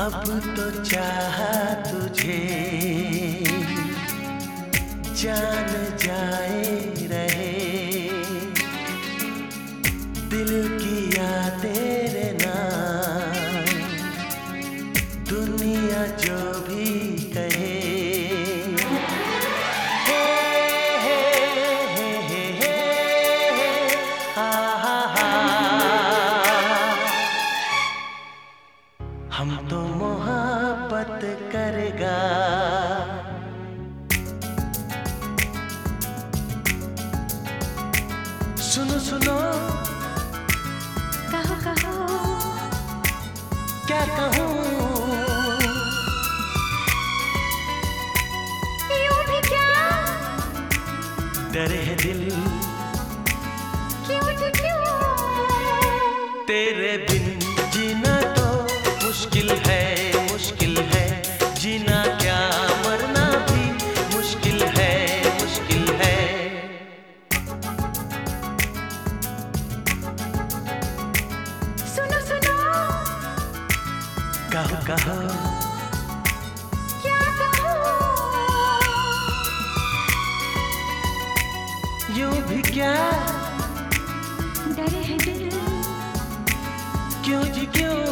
अब तो चाह तुझे। मोहब्बत करेगा। सुनो सुनो। कहो कहो। क्या कहूँ? डरे है दिल। क्यों जी क्यों? तेरे बिन जीना तो मुश्किल है। कहा, कहा। क्या भी क्या? डर है दिल। क्यों जी क्यों?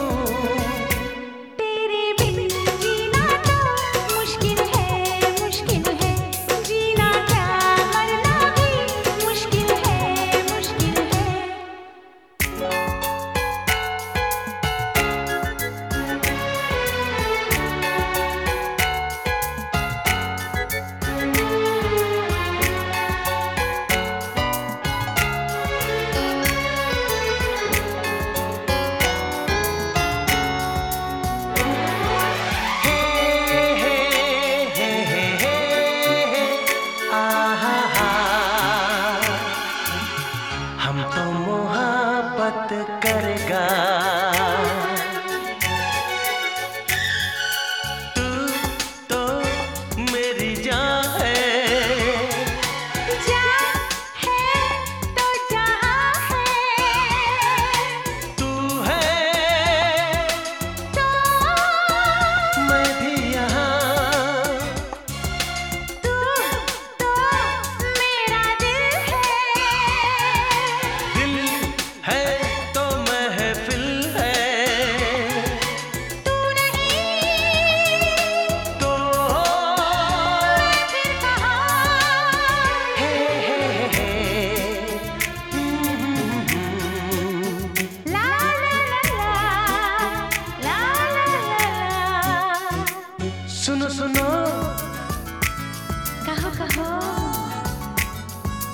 कहो कहो?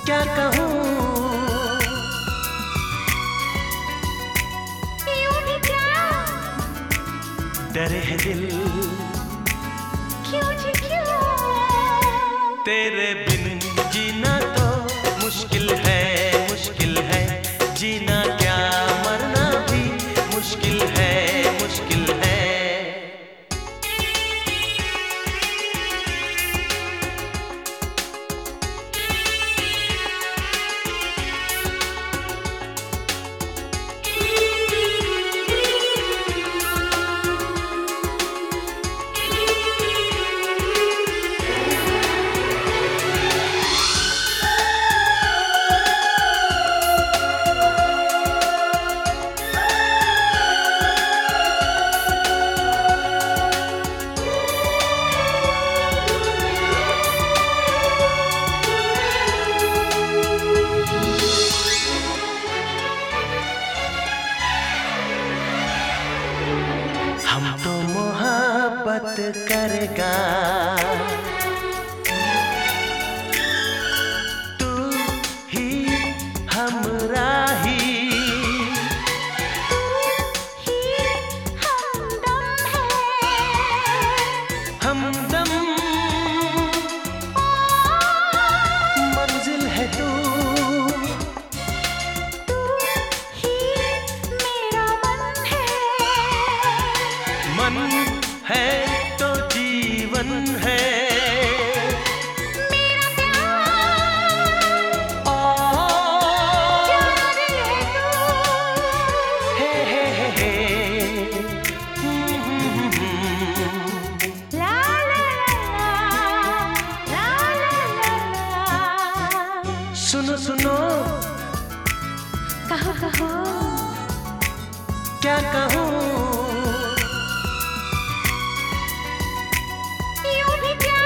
क्या कहूँ? डरे है दिल। हम तो मोहब्बत करेगा। सुनो सुनो। कहो कहो? क्या कहूँ? यूँ भी क्या?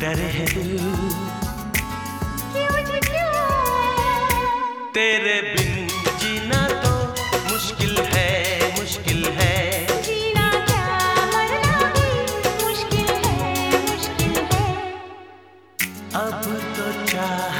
डरे है दिल। क्यों क्यों? तेरे बिन अब तो चाहा